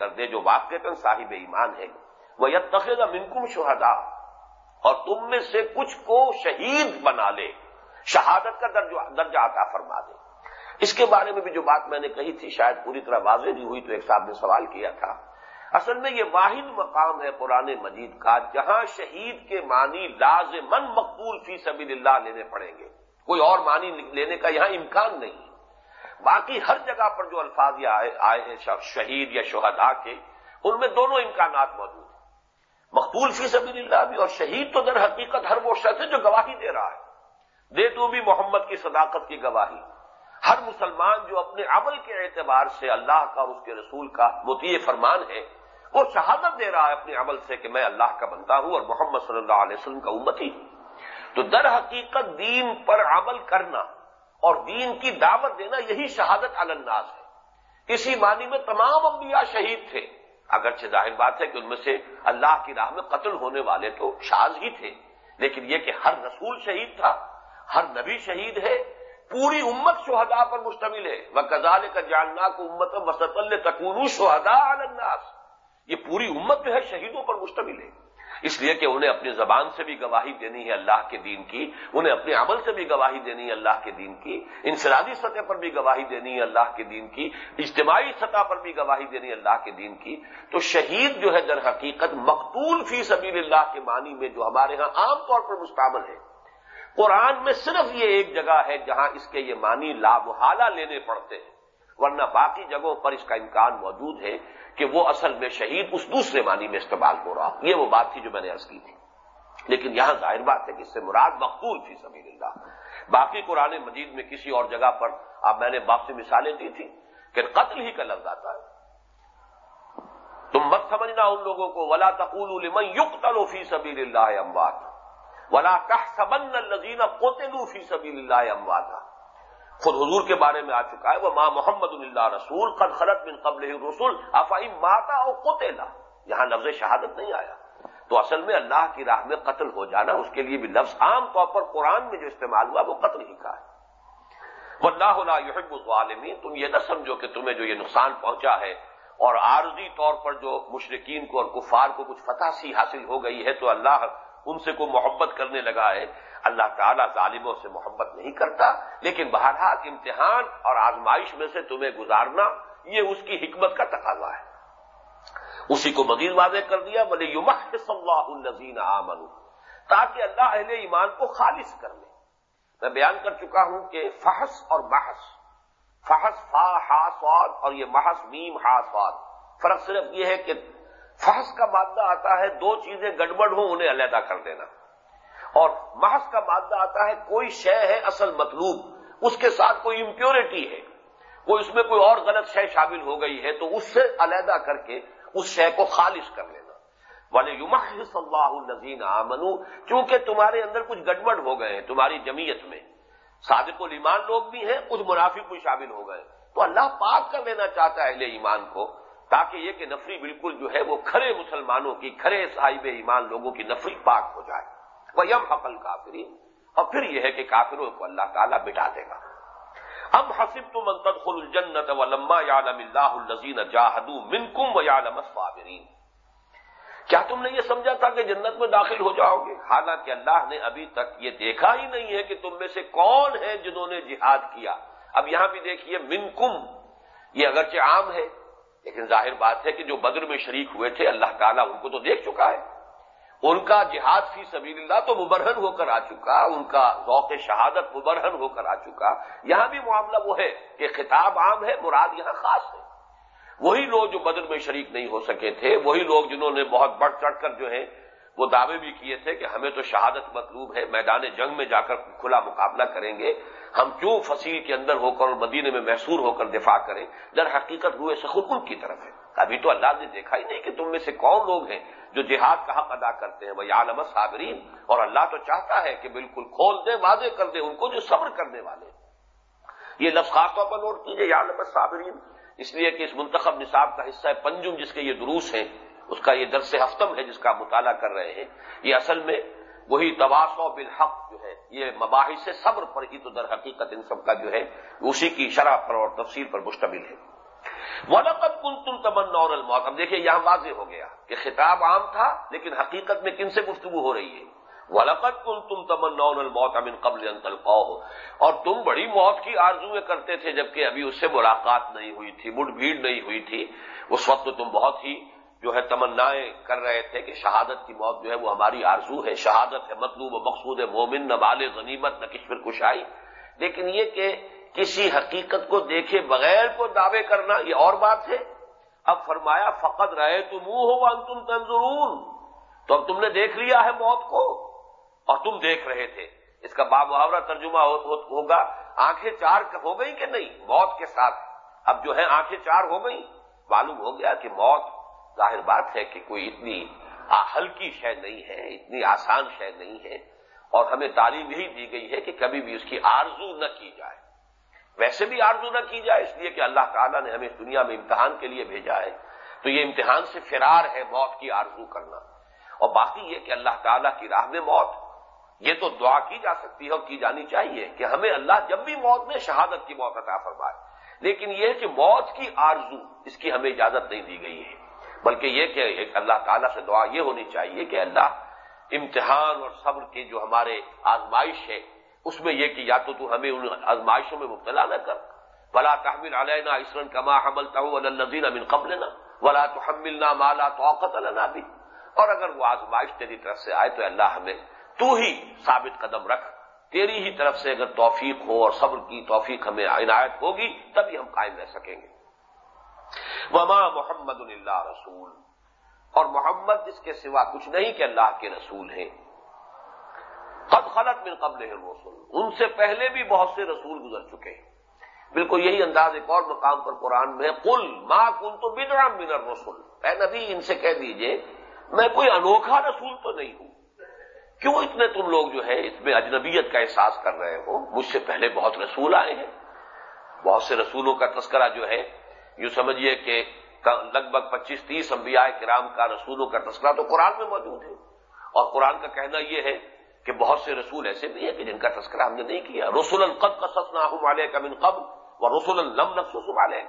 دے جو واقع صاحب ایمان ہے وہ یہ تخیل منکم شہدا اور تم میں سے کچھ کو شہید بنا لے۔ شہادت کا درجہ عطا فرما دے۔ اس کے بارے میں بھی جو بات میں نے کہی تھی، شاید پوری طرح واضح نہیں ہوئی تو ایک صاحب نے سوال کیا تھا۔ اصل میں یہ واحد مقام ہے قرآن مجید کا، جہاں شہید کے معنی لازمن مقبول فی سبیل اللہ لینے پڑیں گے۔ کوئی اور معنی لینے کا یہاں امکان نہیں۔ باقی ہر جگہ پر جو الفاظ آئے ہیں شہید یا شہدا کے، ان میں دونوں امکانات موجود ہیں۔ مقبول فی سبیل اللہ بھی اور شہید تو در حقیقت ہر وہ شخص ہے جو گواہی دے رہا ہے۔ دے تو بھی محمد کی صداقت کی گواہی۔ ہر مسلمان جو اپنے عمل کے اعتبار سے اللہ کا اور اس کے رسول کا متی فرمان ہے، وہ شہادت دے رہا ہے اپنے عمل سے کہ میں اللہ کا بنتا ہوں اور محمد صلی اللہ علیہ وسلم کا امتی ہوں۔ تو در حقیقت دین پر عمل کرنا اور دین کی دعوت دینا یہی شہادت الناس ہے۔ اسی معنی میں تمام انبیاء شہید تھے۔ اگرچہ ظاہر بات ہے کہ ان میں سے اللہ کی راہ میں قتل ہونے والے تو شاز ہی تھے، لیکن یہ کہ ہر رسول شہید تھا، ہر نبی شہید ہے، پوری امت شہدا پر مشتمل ہے۔ وہ کزال کا جاننا کو امت وسط تکون شہدا الناس۔ یہ پوری امت جو ہے شہیدوں پر مشتمل ہے۔ اس لیے کہ انہیں اپنی زبان سے بھی گواہی دینی ہے اللہ کے دین کی، انہیں اپنے عمل سے بھی گواہی دینی ہے اللہ کے دین کی، انفرادی سطح پر بھی گواہی دینی ہے اللہ کے دین کی، اجتماعی سطح پر بھی گواہی دینی ہے اللہ کے دین کی۔ تو شہید جو ہے در حقیقت مقتول فی سبیل اللہ کے معنی میں جو ہمارے ہاں عام طور پر مستعمل ہے۔ قرآن میں صرف یہ ایک جگہ ہے جہاں اس کے یہ معنی لابحالہ لینے پڑتے ہیں۔ ورنہ باقی جگہوں پر اس کا امکان موجود ہے کہ وہ اصل میں شہید اس دوسرے معنی میں استعمال ہو رہا یہ وہ بات تھی جو میں نے عرض کی تھی۔ لیکن یہاں ظاہر بات ہے کہ اس سے مراد مقبول تھی سبیل اللہ۔ باقی قرآن مجید میں کسی اور جگہ پر اب میں نے باپ سے مثالیں دی تھی کہ قتل ہی کا لفظ آتا ہے۔ تم مت سمجھنا ان لوگوں کو، ولا تقول لمن یقتل فی سبیل اللہ اموات ولا تحسبن الذین قتلوا فی سبیل اللہ امواتا خود حضور کے بارے میں آ چکا ہے وہ ماں محمد اللہ رسول، قد خلط بن قبل رسول افائی ماتا اور کوتےلا یہاں لفظ شہادت نہیں آیا۔ تو اصل میں اللہ کی راہ میں قتل ہو جانا، اس کے لیے بھی لفظ عام طور پر قرآن میں جو استعمال ہوا، وہ قتل ہی کا ہے۔ وہ اللہ یحب العالمین تم یہ نہ سمجھو کہ تمہیں جو یہ نقصان پہنچا ہے، اور عارضی طور پر جو مشرقین کو اور کفار کو کچھ فتح سی حاصل ہو گئی ہے، تو اللہ ان سے کوئی محبت کرنے لگا ہے۔ اللہ تعالیٰ ظالموں سے محبت نہیں کرتا، لیکن بہرحال امتحان اور آزمائش میں سے تمہیں گزارنا، یہ اس کی حکمت کا تقاضا ہے۔ اسی کو مزید واضح کر دیا بولے یوم اللہ الزین آمن تاکہ اللہ اہل ایمان کو خالص کر لے۔ میں بیان کر چکا ہوں کہ فحس اور محس فحس فا ہاسواد اور یہ محس میم ہاسواد فرق صرف یہ ہے کہ فحس کا مادہ آتا ہے، دو چیزیں گڑبڑ ہوں، انہیں علیحدہ کر دینا۔ اور محض کا مادہ آتا ہے کوئی شے ہے اصل مطلوب، اس کے ساتھ کوئی امپیورٹی ہے کوئی اس میں کوئی اور غلط شے شامل ہو گئی ہے، تو اس سے علیحدہ کر کے اس شے کو خالص کر لینا۔ والے صلی اللہ النزین آمنو چونکہ تمہارے اندر کچھ گڑبڑ ہو گئے ہیں، تمہاری جمیت میں۔ صادق الایمان لوگ بھی ہیں کچھ منافق بھی شامل ہو گئے۔ تو اللہ پاک کر لینا چاہتا ہے اہل ایمان کو، تاکہ یہ کہ نفری بالکل جو ہے وہ کھڑے مسلمانوں کی کھڑے صاحب ایمان لوگوں کی نفری پاک ہو جائے۔ یم حقل کافری اور پھر یہ ہے کہ کافروں کو اللہ تعالیٰ بٹا دے گا۔ ہم حسب تو منتد خل الجنت و لما اللہ الزین جاہدو منکم و یالم صابرین کیا تم نے یہ سمجھا تھا کہ جنت میں داخل ہو جاؤ گے؟ حالانکہ اللہ نے ابھی تک یہ دیکھا ہی نہیں ہے کہ تم میں سے کون ہے جنہوں نے جہاد کیا۔ اب یہاں بھی دیکھیے، منکم، یہ اگرچہ عام ہے، لیکن ظاہر بات ہے کہ جو بدر میں شریک ہوئے تھے، اللہ تعالیٰ ان کو تو دیکھ چکا ہے۔ ان کا جہاد فی سبیل اللہ تو مبرہن ہو کر آ چکا، ان کا ذوق شہادت مبرہن ہو کر آ چکا۔ یہاں بھی معاملہ وہ ہے کہ خطاب عام ہے، مراد یہاں خاص ہے۔ وہی لوگ جو بدر میں شریک نہیں ہو سکے تھے، وہی لوگ جنہوں نے بہت بڑھ چڑھ کر جو ہے وہ دعوے بھی کیے تھے کہ ہمیں تو شہادت مطلوب ہے، میدان جنگ میں جا کر کھلا مقابلہ کریں گے۔ ہم کیوں فصیل کے اندر ہو کر اور مدینے میں محسور ہو کر دفاع کریں؟ در حقیقت روئے سے کی طرف ہے۔ ابھی تو اللہ نے دیکھا ہی نہیں کہ تم میں سے کون لوگ ہیں جو جہاد کا حق ادا کرتے ہیں وہ عالم صابرین اور اللہ تو چاہتا ہے کہ بالکل کھول دے، واضح کر دے ان کو جو صبر کرنے والے یہ لفظ خاص طور پر نوٹ کیجیے عالم صابرین اس لیے کہ اس منتخب نصاب کا حصہ ہے، پنجم جس کے یہ دروس ہیں، اس کا یہ درس ہفتم ہے جس کا مطالعہ کر رہے ہیں۔ یہ اصل میں وہی تواس و بالحق جو ہے، یہ مباحث صبر پر ہی تو در حقیقت ان سب کا جو ہے، اسی کی شرح پر اور تفصیل پر مشتمل ہے۔ ولقت کن تم تمن اور الموت اب دیکھیے، یہاں واضح ہو گیا کہ خطاب عام تھا، لیکن حقیقت میں کن سے گفتگو ہو رہی ہے؟ ولقت کن تم تمن اور الموت امن قبل انتل اور تم بڑی موت کی آرزویں کرتے تھے جبکہ ابھی اس سے ملاقات نہیں ہوئی تھی مٹ بھیڑ نہیں ہوئی تھی۔ اس وقت تو تم بہت ہی جو ہے تمنائیں کر رہے تھے کہ شہادت کی موت جو ہے وہ ہماری آرزو ہے۔ شہادت ہے مطلوب و مقصود ہے، مومن، نہ بال غنیمت، نہ کشمر کشائی۔ لیکن یہ کہ کسی حقیقت کو دیکھے بغیر کو دعوے کرنا یہ اور بات ہے؟ اب فرمایا فقط رہے تو منہ ہو تم تنظرون۔ تو اب تم نے دیکھ لیا ہے موت کو؟ اور تم دیکھ رہے تھے۔ اس کا محاورہ ترجمہ ہوگا۔ آنکھیں چار ہو گئی کہ نہیں؟ موت کے ساتھ۔ اب جو ہے آنکھیں چار ہو گئی معلوم ہو گیا کہ موت، ظاہر بات ہے کہ کوئی اتنی ہلکی شے نہیں ہے، اتنی آسان شے نہیں ہے۔ اور ہمیں تعلیم یہی دی گئی ہے کہ کبھی بھی اس کی آرزو نہ کی جائے۔ ویسے بھی آرزو نہ کی جائے، اس لیے کہ اللہ تعالیٰ نے ہمیں دنیا میں امتحان کے لیے بھیجا ہے۔ تو یہ امتحان سے فرار ہے موت کی آرزو کرنا۔ اور باقی یہ کہ اللہ تعالیٰ کی راہ میں موت۔ یہ تو دعا کی جا سکتی ہے اور کی جانی چاہیے کہ ہمیں اللہ جب بھی موت میں شہادت کی موت عطا فرمائے۔ لیکن یہ کہ موت کی آرزو اس کی ہمیں اجازت نہیں دی گئی ہے۔ بلکہ یہ کہ ایک اللہ تعالیٰ سے دعا یہ ہونی چاہیے کہ اللہ امتحان اور صبر کی جو ہمارے آزمائش ہے اس میں یہ کہ یا تو تو ہمیں ان آزمائشوں میں مبتلا نہ کر۔ ولا تحمل علینا اسرن کما حمل تنظین امن قبل نہ ولا تو حمل نہ مالا توقت اللہ بھی اور اگر وہ آزمائش تیری طرف سے آئے تو اللہ ہمیں تو ہی ثابت قدم رکھ۔ تیری ہی طرف سے اگر توفیق ہو اور صبر کی توفیق ہمیں عنایت ہوگی، تبھی ہم قائم رہ سکیں گے۔ وما محمد اللہ رسول۔ اور محمد اس کے سوا کچھ نہیں کہ اللہ کے رسول ہیں۔ قد خلط من قبل رسول ان سے پہلے بھی بہت سے رسول گزر چکے ہیں۔ بالکل یہی انداز ایک اور مقام پر قرآن میں کل ماں کن تو بدرام من رسول اے نبی، ان سے کہہ دیجیے، میں کوئی انوکھا رسول تو نہیں ہوں۔ کیوں اتنے تم لوگ جو ہے اس میں اجنبیت کا احساس کر رہے ہو؟ مجھ سے پہلے بہت رسول آئے ہیں۔ بہت سے رسولوں کا تذکرہ جو ہے، یوں سمجھیے کہ لگ بھگ پچیس تیس انبیاء کرام کا رسولوں کا تذکرہ تو قرآن میں موجود ہے۔ اور قرآن کا کہنا یہ ہے کہ بہت سے رسول ایسے بھی ہیں کہ جن کا تذکرہ ہم نے نہیں کیا۔ رسول القد کا سس نہ والے کا من قبل و رسول الم نقص والے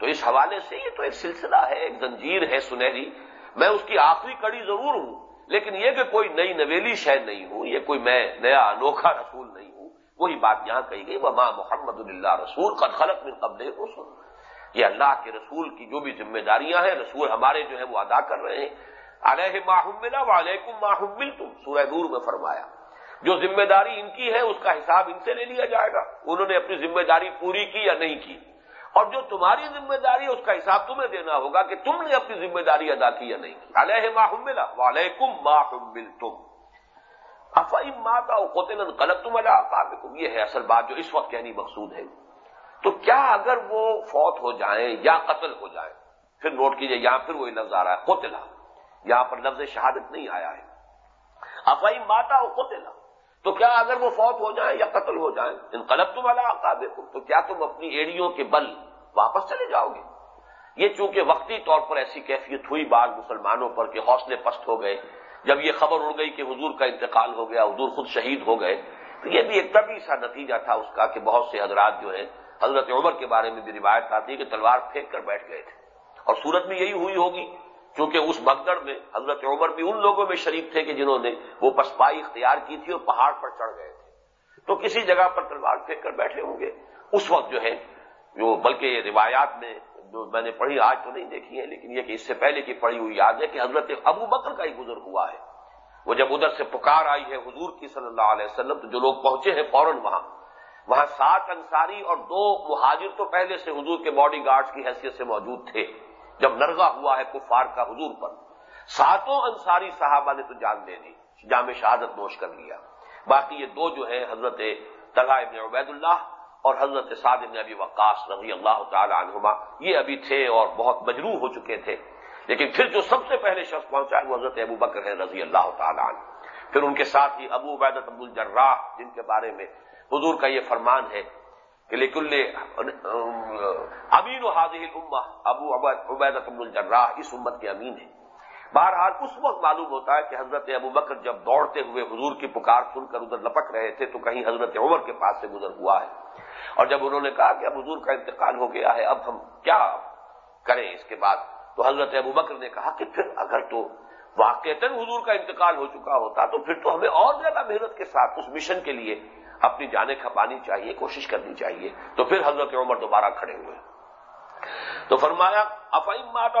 تو اس حوالے سے یہ تو ایک سلسلہ ہے، ایک زنجیر ہے سنہری۔ میں اس کی آخری کڑی ضرور ہوں، لیکن یہ کہ کوئی نئی نویلی شہر نہیں ہوں، یہ کوئی میں نیا انوکھا رسول نہیں ہوں، وہی بات یہاں کہی گئی۔ وہ ماں محمد اللہ رسول قد خلق من قبل رسول یہ اللہ کے رسول کی جو بھی ذمہ داریاں ہیں، رسول ہمارے جو ہے وہ ادا کر رہے ہیں۔ علیہ ماہم ملا و علیکم ماہم مل تم سورہ دور میں فرمایا۔ جو ذمہ داری ان کی ہے، اس کا حساب ان سے لے لیا جائے گا۔ انہوں نے اپنی ذمہ داری پوری کی یا نہیں کی۔ اور جو تمہاری ذمہ داری ہے، اس کا حساب تمہیں دینا ہوگا کہ تم نے اپنی ذمہ داری ادا کی یا نہیں کی۔ علیہ ماہم ملا وعلیکم ماہم مل تم افعیم ماتا قطن غلط تم اللہ یہ ہے اصل بات جو اس وقت کہنی مقصود ہے۔ تو کیا اگر وہ فوت ہو جائیں یا قتل ہو جائیں، پھر نوٹ کیجیے، یہاں پھر وہی لفظ آ رہا ہے قتلا یہاں پر لفظ شہادت نہیں آیا ہے۔ افائی ماتا قتلا، تو کیا اگر وہ فوت ہو جائیں یا قتل ہو جائیں؟ انقلب تم والا تو کیا تم اپنی ایڑیوں کے بل واپس چلے جاؤ گے؟ یہ چونکہ وقتی طور پر ایسی کیفیت ہوئی بعض مسلمانوں پر کہ حوصلے پست ہو گئے۔ جب یہ خبر اڑ گئی کہ حضور کا انتقال ہو گیا، حضور خود شہید ہو گئے، تو یہ بھی ایک طبی سا نتیجہ تھا اس کا کہ بہت سے حضرات جو ہیں، حضرت عمر کے بارے میں بھی روایت آتی ہے کہ تلوار پھینک کر بیٹھ گئے تھے۔ اور صورت میں یہی ہوئی ہوگی۔ کیونکہ اس بگدڑ میں حضرت عمر بھی ان لوگوں میں شریف تھے کہ جنہوں نے وہ پسپائی اختیار کی تھی اور پہاڑ پر چڑھ گئے تھے۔ تو کسی جگہ پر تلوار پھینک کر بیٹھے ہوں گے۔ اس وقت جو ہے، جو بلکہ روایات میں جو میں نے پڑھی، آج تو نہیں دیکھی ہے لیکن یہ کہ اس سے پہلے کی پڑھی ہوئی یاد ہے کہ حضرت ابو بکر کا ہی گزر ہوا ہے۔ وہ جب ادھر سے پکار آئی ہے حضور کی صلی اللہ علیہ وسلم، تو جو لوگ پہنچے ہیں فوراً وہاں۔ وہاں سات انصاری اور دو مہاجر تو پہلے سے حضور کے باڈی گارڈز کی حیثیت سے موجود تھے۔ جب نرغا ہوا ہے کفار کا حضور پر، ساتوں انصاری صحابہ نے تو جان دے دی جامع شہادت نوش کر لیا۔ باقی یہ دو جو ہیں، حضرت طلحہ ابن عبید اللہ اور حضرت سعد ابن ابی وقاص رضی اللہ تعالی عنہما۔ یہ ابھی تھے اور بہت مجروح ہو چکے تھے۔ لیکن پھر جو سب سے پہلے شخص پہنچا ہے وہ حضرت ابو بکر ہے رضی اللہ تعالی عنہ۔ پھر ان کے ساتھ ہی ابو عبیدت ابو الجراح، جن کے بارے میں حضور کا یہ فرمان ہے کہ لیکن امین و حاضر اما ابو عبید الجراح، اس امت کے امین ہیں۔ بہرحال اس وقت معلوم ہوتا ہے کہ حضرت ابو بکر جب دوڑتے ہوئے حضور کی پکار سن کر ادھر لپک رہے تھے تو کہیں حضرت عمر کے پاس سے گزر ہوا ہے۔ اور جب انہوں نے کہا کہ اب حضور کا انتقال ہو گیا ہے، اب ہم کیا کریں اس کے بعد؟ تو حضرت ابو بکر نے کہا کہ پھر اگر تو واقع حضور کا انتقال ہو چکا ہوتا تو پھر تو ہمیں اور زیادہ محنت کے ساتھ اس مشن کے لیے اپنی جانیں کھپانی چاہیے، کوشش کرنی چاہیے۔ تو پھر حضرت عمر دوبارہ کھڑے ہوئے۔ تو فرمایا افعیم ماتا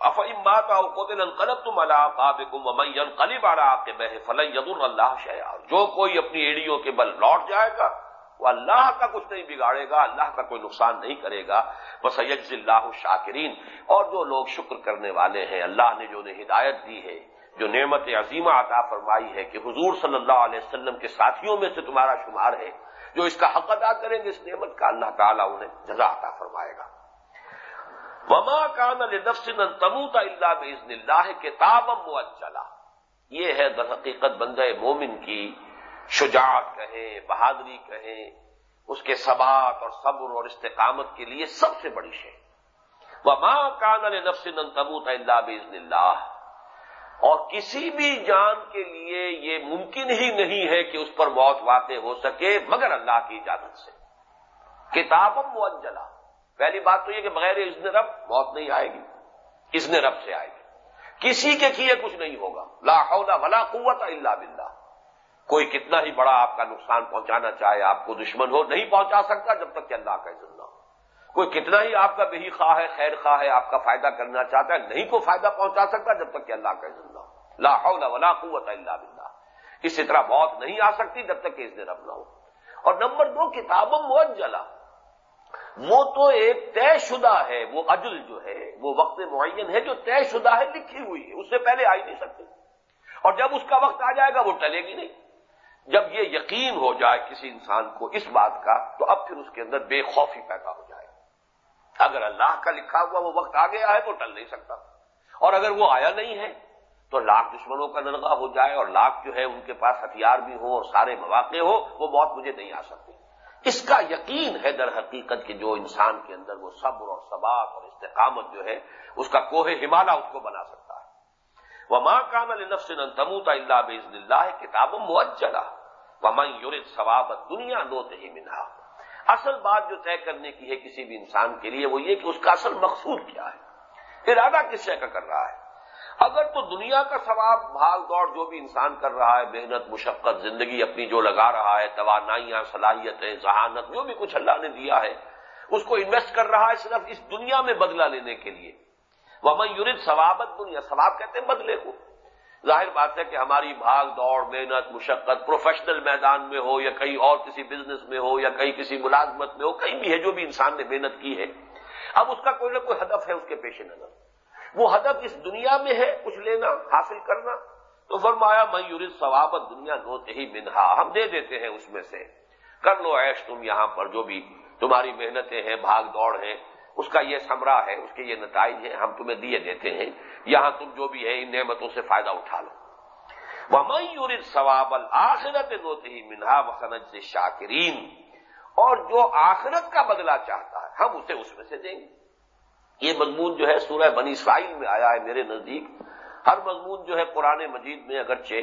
افعیم ماتا قلب تم اللہ قلیب فلن جو کوئی اپنی ایڑیوں کے بل لوٹ جائے گا، وہ اللہ کا کچھ نہیں بگاڑے گا، اللہ کا کوئی نقصان نہیں کرے گا۔ بس اللہ شاکرین۔ اور جو لوگ شکر کرنے والے ہیں، اللہ نے جو انہیں ہدایت دی ہے جو نعمت عظیمہ عطا فرمائی ہے کہ حضور صلی اللہ علیہ وسلم کے ساتھیوں میں سے تمہارا شمار ہے، جو اس کا حق ادا کریں گے، اس نعمت کا اللہ تعالیٰ انہیں جزا عطا فرمائے گا۔ وما کان تموت اللہ بزن اللہ کتاب چلا یہ ہے در حقیقت بندہ مومن کی شجاعت کہیں بہادری کہیں اس کے ثبات اور صبر اور استقامت کے لیے سب سے بڑی شے۔ وہ ماں کان نفس تبوت اللہ بزن اللہ اور کسی بھی جان کے لیے یہ ممکن ہی نہیں ہے کہ اس پر موت واقع ہو سکے، مگر اللہ کی اجازت سے۔ کتابم مجلا پہلی بات تو یہ کہ بغیر ازن رب موت نہیں آئے گی۔ ازن رب سے آئے گی۔ کسی کے کیے کچھ نہیں ہوگا۔ لا حول ولا قوت الا باللہ۔ کوئی کتنا ہی بڑا آپ کا نقصان پہنچانا چاہے، آپ کو دشمن ہو، نہیں پہنچا سکتا جب تک کہ اللہ کا عزت نہ ہو۔ کوئی کتنا ہی آپ کا بہی خواہ ہے، خیر خواہ ہے، آپ کا فائدہ کرنا چاہتا ہے، نہیں کو فائدہ پہنچا سکتا جب تک کہ اللہ کا عزت نہ ہو۔ لا حول ولا قوت الا باللہ۔ اسی طرح موت نہیں آ سکتی جب تک کہ اس دن اب نہ ہو۔ اور نمبر دو کتابم موجلا وہ تو ایک طے شدہ ہے، وہ اجل جو ہے، وہ وقت معین ہے جو طے شدہ ہے، لکھی ہوئی ہے، اس سے پہلے آ ہی نہیں سکتی۔ اور جب اس کا وقت آ جائے گا، وہ ٹلے گی نہیں۔ جب یہ یقین ہو جائے کسی انسان کو اس بات کا، تو اب پھر اس کے اندر بے خوفی پیدا ہو جائے۔ اگر اللہ کا لکھا ہوا وہ وقت آ گیا ہے تو ٹل نہیں سکتا۔ اور اگر وہ آیا نہیں ہے تو لاکھ دشمنوں کا نرغا ہو جائے اور لاکھ جو ہے ان کے پاس ہتھیار بھی ہو اور سارے مواقع ہو وہ موت مجھے نہیں آ سکتی۔ اس کا یقین ہے در حقیقت کہ جو انسان کے اندر وہ صبر اور ثبات اور استقامت جو ہے، اس کا کوہ ہمالا اس کو بنا سکتا ہے۔ وہ ماں کان نفس تموتا اللہ بزن اللہ کتاب موجلا ومن یورت ثوابت دنیا لوت ہی منہا اصل بات جو طے کرنے کی ہے کسی بھی انسان کے لیے وہ یہ کہ اس کا اصل مقصود کیا ہے۔ ارادہ کس شے کا کر رہا ہے؟ اگر تو دنیا کا ثواب بھاگ دوڑ جو بھی انسان کر رہا ہے، محنت، مشقت، زندگی اپنی جو لگا رہا ہے، توانائیاں، صلاحیتیں، ذہانت، جو بھی کچھ اللہ نے دیا ہے، اس کو انویسٹ کر رہا ہے صرف اس دنیا میں بدلہ لینے کے لیے۔ وہ یورت ثوابت دنیا ثواب کہتے ہیں بدلے کو۔ ظاہر بات ہے کہ ہماری بھاگ دوڑ، محنت، مشقت پروفیشنل میدان میں ہو یا کہیں اور کسی بزنس میں ہو یا کہیں کسی ملازمت میں ہو، کہیں بھی ہے جو بھی انسان نے محنت کی ہے۔ اب اس کا کوئی نہ کوئی ہدف ہے، اس کے پیش نظر۔ وہ ہدف اس دنیا میں ہے، کچھ لینا، حاصل کرنا۔ تو فرمایا میور ثوابت دنیا نوتے ہی منہا۔ ہم دے دیتے ہیں اس میں سے۔ کر لو ایش تم یہاں پر، جو بھی تمہاری محنتیں ہیں، بھاگ دوڑ ہیں۔ اس کا یہ سمرا ہے، اس کے یہ نتائج ہیں، ہم تمہیں دیے دیتے ہیں۔ یہاں تم جو بھی ہے ان نعمتوں سے فائدہ اٹھا لو۔ وہ میور ثواب الآخرت نوتے ہی منہا۔ وسنج سے شاکرین اور جو آخرت کا بدلہ چاہتا ہے، ہم اسے اس میں سے دیں گے۔ یہ مضمون جو ہے سورہ بنی اسرائیل میں آیا ہے میرے نزدیک۔ ہر مضمون جو ہے قرآن مجید میں اگرچہ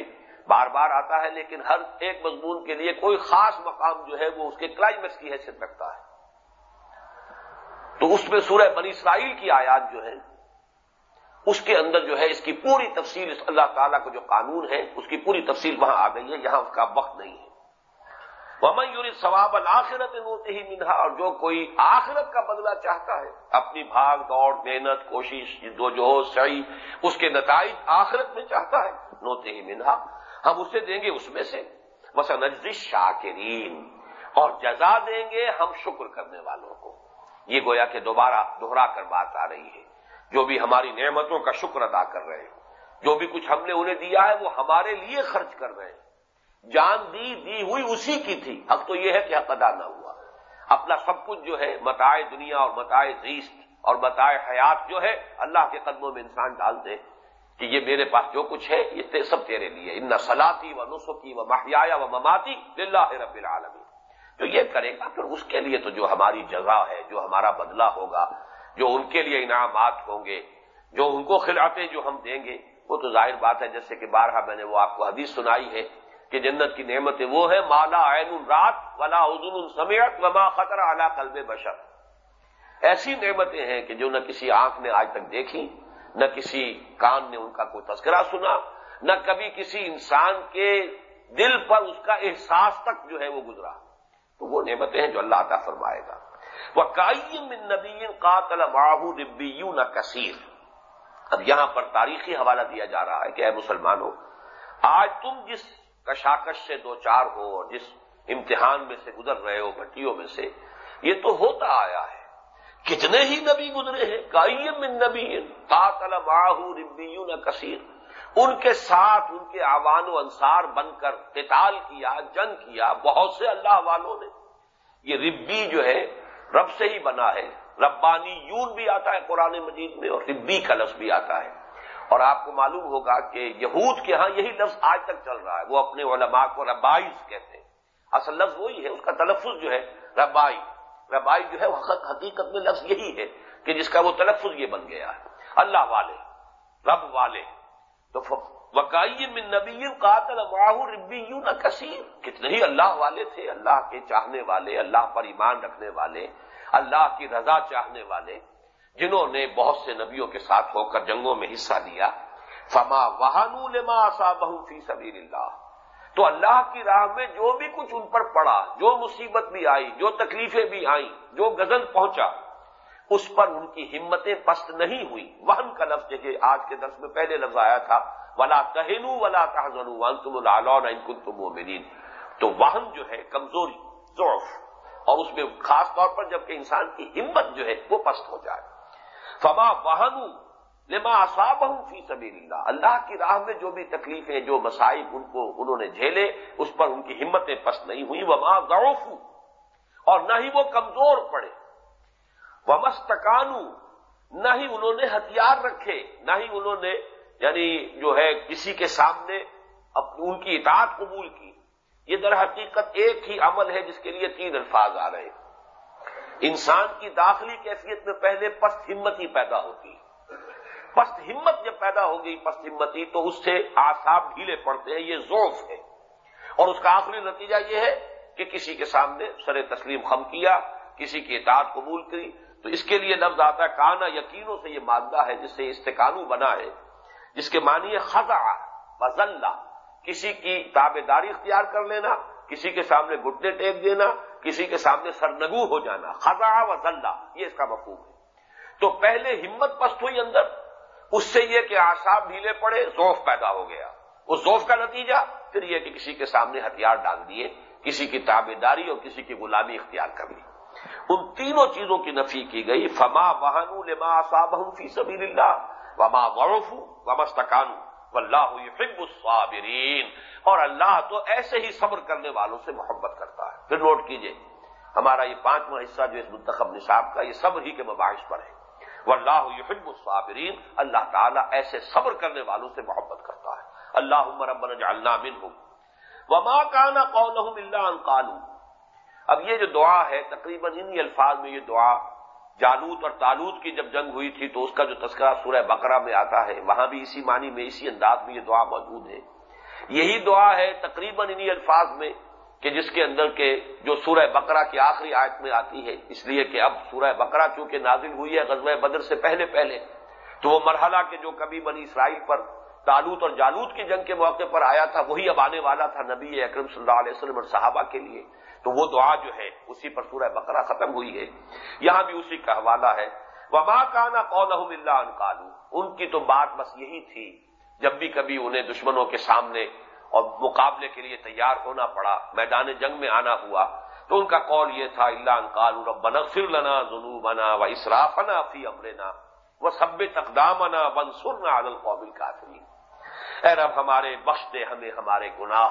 بار بار آتا ہے، لیکن ہر ایک مضمون کے لیے کوئی خاص مقام جو ہے وہ اس کے کلائمیکس کی حیثیت رکھتا ہے۔ تو اس میں سورہ بنی اسرائیل کی آیات جو ہے اس کے اندر جو ہے اس کی پوری تفصیل اس اللہ تعالیٰ کا جو قانون ہے، اس کی پوری تفصیل وہاں آ گئی ہے، یہاں اس کا وقت نہیں ہے۔ ومن یور ثواب الآخرت ہوتے ہی منہا اور جو کوئی آخرت کا بدلہ چاہتا ہے، اپنی بھاگ دوڑ، محنت، کوشش جو جو ہو صحیح اس کے نتائج آخرت میں چاہتا ہے نوتے ہی منہا ہم اسے دیں گے اس میں سے۔ بس نجز شاکرین اور جزا دیں گے ہم شکر کرنے والوں کو۔ یہ گویا کہ دوبارہ دوہرا کر بات آ رہی ہے۔ جو بھی ہماری نعمتوں کا شکر ادا کر رہے ہیں، جو بھی کچھ ہم نے انہیں دیا ہے، وہ ہمارے لیے خرچ کر رہے ہیں۔ جان دی دی ہوئی اسی کی تھی۔ اب تو یہ ہے کہ حق ادا نہ ہوا۔ اپنا سب کچھ جو ہے متائے دنیا اور متائے زیست اور متائے حیات جو ہے، اللہ کے قدموں میں انسان ڈال دے کہ یہ میرے پاس جو کچھ ہے، یہ سب تیرے لیے۔ ان سلاتی و نسخی و محیا و مماتی اللہ رب العالمین۔ جو یہ کرے گا، پھر اس کے لیے تو جو ہماری جزا ہے، جو ہمارا بدلہ ہوگا، جو ان کے لیے انعامات ہوں گے، جو ان کو خلاتے جو ہم دیں گے، وہ تو ظاہر بات ہے، جیسے کہ بارہا میں نے وہ آپ کو حدیث سنائی ہے۔ کہ جنت کی نعمتیں وہ ہے مالا عین رات ولا عزن سمیت وما خطر اعلی قلب بشر۔ ایسی نعمتیں ہیں کہ جو نہ کسی آنکھ نے آج تک دیکھی، نہ کسی کان نے ان کا کوئی تذکرہ سنا، نہ کبھی کسی انسان کے دل پر اس کا احساس تک جو ہے وہ گزرا۔ تو وہ نعمتیں ہیں جو اللہ عطا فرمائے گا۔ وہ کائم نبی قاتل باہو ربیو نہ کثیر اب یہاں پر تاریخی حوالہ دیا جا رہا ہے کہ اے مسلمانوں، آج تم جس کشاکش سے دو چار ہو اور جس امتحان میں سے گزر رہے ہو گھٹیوں میں سے، یہ تو ہوتا آیا ہے۔ کتنے ہی نبی گزرے ہیں کائم نبی قاتل باہو ربیو نہ کثیر۔ ان کے ساتھ ان کے آوان و انصار بن کر قتال کیا، جنگ کیا، بہت سے اللہ والوں نے۔ یہ ربی جو ہے، رب سے ہی بنا ہے۔ ربانی یون بھی آتا ہے قرآن مجید میں اور ربی کا لفظ بھی آتا ہے۔ اور آپ کو معلوم ہوگا کہ یہود کے ہاں یہی لفظ آج تک چل رہا ہے۔ وہ اپنے علماء کو ربائز کہتے ہیں۔ اصل لفظ وہی ہے، اس کا تلفظ جو ہے، ربائی۔ ربائی جو ہے حقیقت میں لفظ یہی ہے کہ جس کا وہ تلفظ یہ بن گیا ہے۔ اللہ والے، رب والے۔ تو وکائی من نبی قاتل معاہ ربیون کثیر۔ کتنے ہی اللہ والے تھے، اللہ کے چاہنے والے، اللہ پر ایمان رکھنے والے، اللہ کی رضا چاہنے والے۔ جنہوں نے بہت سے نبیوں کے ساتھ ہو کر جنگوں میں حصہ لیا۔ فما وہانو لما صابہ فی سبیل اللہ تو اللہ کی راہ میں جو بھی کچھ ان پر پڑا، جو مصیبت بھی آئی، جو تکلیفیں بھی آئیں، جو غزل پہنچا، اس پر ان کی ہمتیں پست نہیں ہوئی۔ وہن کا لفظ جیسے آج کے درس میں پہلے لفظ آیا تھا، ولا تہنو ولا تحزنو ون تم العلون ان کن تم تو وہن جو ہے کمزوری، ضعف، اور اس میں خاص طور پر جبکہ انسان کی ہمت جو ہے وہ پست ہو جائے۔ فما وہن لما اصاب فی سبیل اللہ اللہ کی راہ میں جو بھی تکلیفیں، جو مسائب ان کو انہوں نے جھیلے، اس پر ان کی ہمتیں پست نہیں ہوئی وما ضعف اور نہ ہی وہ کمزور پڑے۔ ومستکانو نہ ہی انہوں نے ہتھیار رکھے، نہ ہی انہوں نے یعنی جو ہے کسی کے سامنے ان کی اطاعت قبول کی۔ یہ در حقیقت ایک ہی عمل ہے جس کے لیے تین الفاظ آ رہے ہیں۔ انسان کی داخلی کیفیت میں پہلے پست ہمت ہی پیدا ہوتی پست ہمت جب پیدا ہو گئی پست ہمتی تو اس سے آساب ڈھیلے پڑتے ہیں، یہ ذوف ہے۔ اور اس کا آخری نتیجہ یہ ہے کہ کسی کے سامنے سر تسلیم خم کیا، کسی کی اطاعت قبول کری۔ تو اس کے لیے لفظ آتا ہے، کانا یقینوں سے یہ مادہ ہے، جس سے استقانو بنا ہے، جس کے معنی ہے خزا وزلہ۔ کسی کی تابے داری اختیار کر لینا، کسی کے سامنے گٹنے ٹیک دینا کسی کے سامنے سرنگو ہو جانا خزا و یہ اس کا مفہوم ہے۔ تو پہلے ہمت پست ہوئی اندر، اس سے یہ کہ آساب ڈھیلے پڑے زوف پیدا ہو گیا۔ اس زوف کا نتیجہ، پھر یہ کہ کسی کے سامنے ہتھیار ڈال دیے، کسی کی تابے داری اور کسی کی غلامی اختیار کر لی۔ ان تینوں چیزوں کی نفی کی گئی، فما وحن لما صاب فی سبیل اللہ وما وڑف ومستکان واللہ يحب الصابرین۔ اور اللہ تو ایسے ہی صبر کرنے والوں سے محبت کرتا ہے۔ پھر نوٹ کیجیے، ہمارا یہ پانچواں حصہ جو اس منتخب نصاب کا، یہ صبر ہی کے مباحث پر ہے۔ واللہ يحب الصابرین، اللہ تعالیٰ ایسے صبر کرنے والوں سے محبت کرتا ہے۔ اللہ ربنا جعلنا منہم۔ وما کانا قولہم اللہ ان قالوا۔ اب یہ جو دعا ہے، تقریباً انہی الفاظ میں یہ دعا جالوت اور تالوت کی جب جنگ ہوئی تھی تو اس کا جو تذکرہ سورہ بقرہ میں آتا ہے، وہاں بھی اسی معنی میں، اسی انداز میں یہ دعا موجود ہے۔ یہی دعا ہے تقریباً انہی الفاظ میں کہ جس کے اندر کے جو سورہ بقرہ کی آخری آیت میں آتی ہے۔ اس لیے کہ اب سورہ بقرہ چونکہ نازل ہوئی ہے غزوہ بدر سے پہلے پہلے، تو وہ مرحلہ کے جو کبھی بنی اسرائیل پر تالوت اور جالوت کی جنگ کے موقع پر آیا تھا، وہی اب آنے والا تھا نبی اکرم صلی اللہ علیہ وسلم اور صحابہ کے لیے۔ تو وہ دعا جو ہے اسی پر سورہ بقرہ ختم ہوئی ہے۔ یہاں بھی اسی کا حوالہ ہے۔ وما کانا قول اللہ کالو ان کی تو بات بس یہی تھی، جب بھی کبھی انہیں دشمنوں کے سامنے اور مقابلے کے لیے تیار ہونا پڑا، میدان جنگ میں آنا ہوا۔ تو ان کا قول یہ تھا اللہ ان کالو رب بنفر لنا ظلم بنا و اسرافنا فی امرنا وہ سب تقدامنا بنسرنا عدل قوبل کافری اے رب، ہمارے بخش دے ہمیں ہمارے گناہ،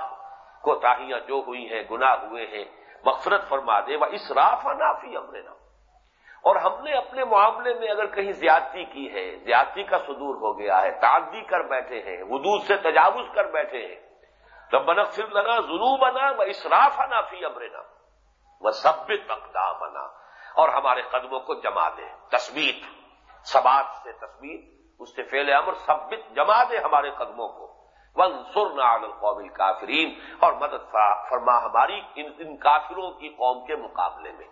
کوتاہیاں جو ہوئی ہیں، گناہ ہوئے ہیں۔ مغفرت فرما دے وہ اسراف نافی امرنا۔ اور ہم نے اپنے معاملے میں اگر کہیں زیادتی کی ہے، زیادتی کا صدور ہو گیا ہے، تعدی کر بیٹھے ہیں حدود سے تجاوز کر بیٹھے ہیں۔ تو بنفر لنا ضرور بنا وہ اسراف نافی امرنا۔ وہ سب مقدام اور ہمارے قدموں کو جما دے تصویر سبات سے تصویر اس سے فیل امر سبت جما دے ہمارے قدموں کو۔ ون سر القوم کافرین اور مدد فرما ہماری ان ان کافروں کی قوم کے مقابلے میں۔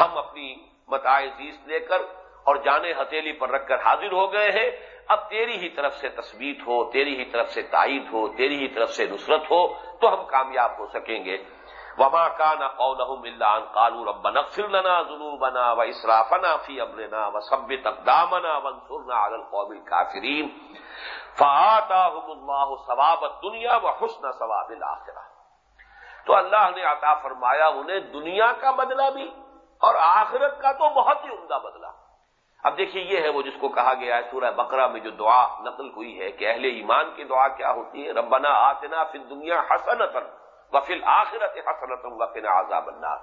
ہم اپنی متائے لے کر اور جانے ہتھیلی پر رکھ کر حاضر ہو گئے ہیں۔ اب تیری ہی طرف سے تصویر ہو، تیری ہی طرف سے تائید ہو، تیری ہی طرف سے نصرت ہو، تو ہم کامیاب ہو سکیں گے۔ وما کا نہ قول کالو رب نقصر لنا ظلم بنا و فی امرنا و سب تقدامنا ونصرنا على القوم الكافرین فآتاهم اللہ ثواب دنیا و حسن ثواب الاخرہ تو اللہ نے عطا فرمایا انہیں دنیا کا بدلہ بھی اور آخرت کا تو بہت ہی عمدہ بدلہ۔ اب دیکھیے یہ ہے وہ جس کو کہا گیا ہے سورہ بقرہ میں جو دعا نقل ہوئی ہے کہ اہل ایمان کی دعا کیا ہوتی ہے؟ ربنا آتنا فی دنیا حسنتن وفل آخرت حسنتم وفل عذاب النار۔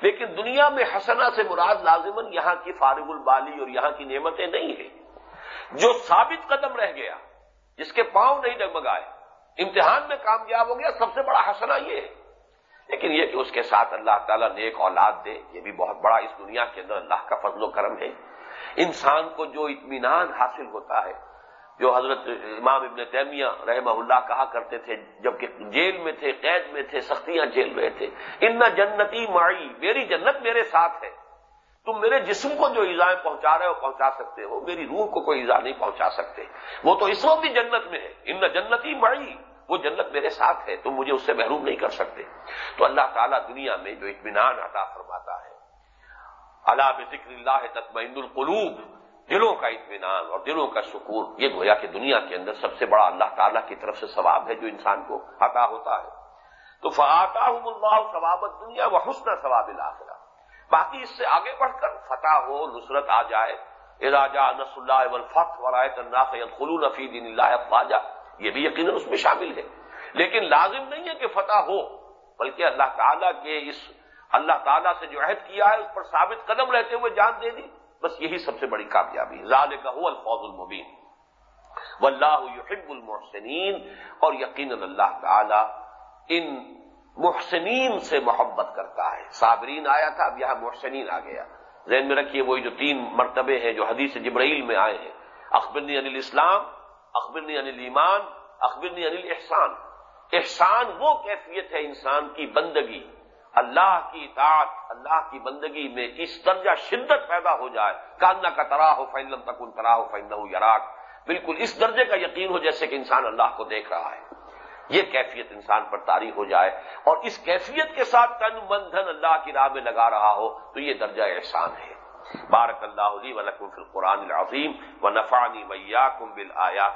لیکن دنیا میں حسنا سے مراد لازمن یہاں کی فارغ البالی اور یہاں کی نعمتیں نہیں ہیں۔ جو ثابت قدم رہ گیا، جس کے پاؤں نہیں ڈگمگائے، امتحان میں کامیاب ہو گیا، سب سے بڑا حسنا یہ ہے۔ لیکن یہ کہ اس کے ساتھ اللہ تعالیٰ نیک اولاد دے، یہ بھی بہت بڑا اس دنیا کے اندر اللہ کا فضل و کرم ہے۔ انسان کو جو اطمینان حاصل ہوتا ہے جو حضرت امام ابن تیمیہ رحمہ اللہ کہا کرتے تھے، جبکہ جیل میں تھے، قید میں تھے، سختیاں جیل میں تھے۔ ان جنتی مائی میری جنت میرے ساتھ ہے۔ تم میرے جسم کو جو ایزائیں پہنچا رہے ہو، پہنچا سکتے ہو۔ میری روح کو کوئی ایزا نہیں پہنچا سکتے۔ وہ تو اس وقت بھی جنت میں ہے۔ ان جنتی مائی وہ جنت میرے ساتھ ہے۔ تم مجھے اس سے محروم نہیں کر سکتے۔ تو اللہ تعالیٰ دنیا میں جو اطمینان عطا فرماتا ہے اللہ ذکر اللہ تطمئن القلوب دلوں کا اطمینان اور دلوں کا سکون، یہ گویا کہ دنیا کے اندر سب سے بڑا اللہ تعالیٰ کی طرف سے ثواب ہے جو انسان کو عطا ہوتا ہے۔ تو فعتا اللہ ثوابت دنیا و حسن ثواب الآخرہ باقی اس سے آگے بڑھ کر فتح ہو، نصرت آ جائے۔ اراجا نس اللہ ولفت ورائے اللہ خلو نفی دین اللہ خواجہ یہ بھی یقیناً اس میں شامل ہے۔ لیکن لازم نہیں ہے کہ فتح ہو، بلکہ اللہ تعالیٰ کے اس، اللہ تعالیٰ سے جو عہد کیا ہے، اس پر ثابت قدم رہتے ہوئے جان دے دی۔ بس یہی سب سے بڑی کامیابی ظال کا ہو المبین۔ و اللہ یحب المحسنین۔ اور یقیناً اللہ تعالی ان محسنین سے محبت کرتا ہے۔ صابرین آیا تھا، اب یہاں محسنین آ گیا۔ ذہن میں رکھیے، وہی جو تین مرتبے ہیں جو حدیث جبرائیل میں آئے ہیں۔ اخبرنی انل اسلام اخبرنی انل ایمان اخبرنی انل احسان احسان وہ کیفیت ہے انسان کی بندگی۔ اللہ کی اطاعت، اللہ کی بندگی میں اس درجہ شدت پیدا ہو جائے۔ کاننا کا تراہ ہو فیلم تکن تراہ ہو فیل یراک۔ بالکل اس درجے کا یقین ہو جیسے کہ انسان اللہ کو دیکھ رہا ہے۔ یہ کیفیت انسان پر تاریخ ہو جائے اور اس کیفیت کے ساتھ تن من دھن اللہ کی راہ میں لگا رہا ہو تو یہ درجہ احسان ہے۔ بارک اللہ علی ولکم فی القرآن العظیم و نفانی میاں کم بل آیا